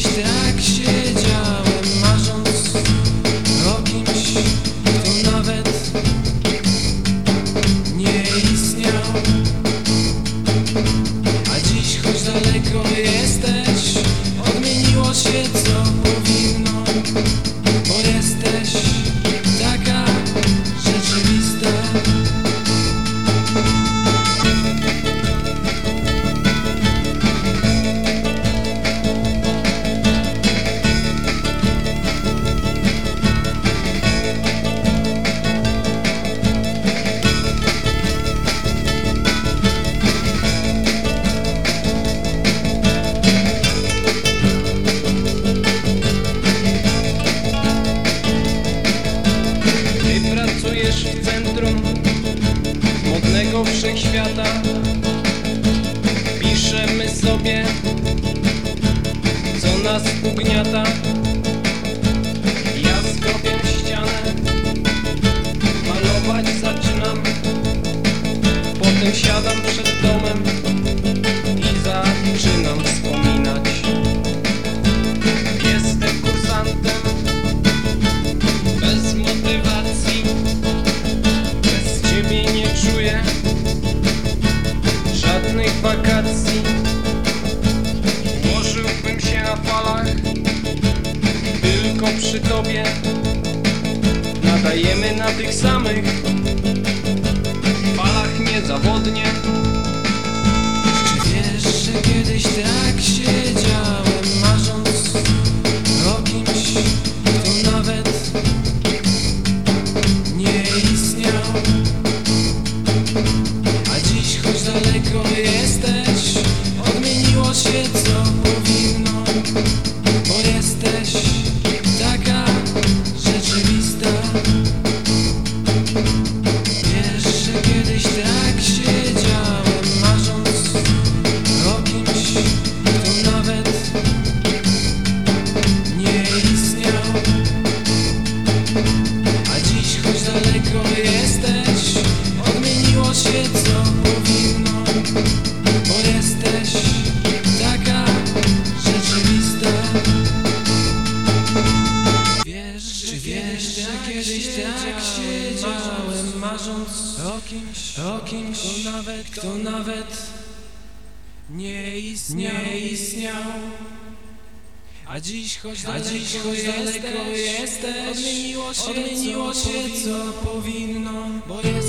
sich Action. Wszechświata Piszemy sobie, co nas ugniata. Ja skropię ścianę, malować zaczynam. Potem siadam przed tylko przy tobie. Nadajemy na tych samych falach niezawodnie. Czy wiesz, że kiedyś tak siedziałem marząc o kimś, kto nawet nie istniał Marząc o kimś, o kimś Kto nawet, kto nawet nie istniał, nie istniał. A dziś choć daleko, dziś, choć daleko jesteś, odmieniło się, odmieniło co, się co powinno, bo jesteś, bo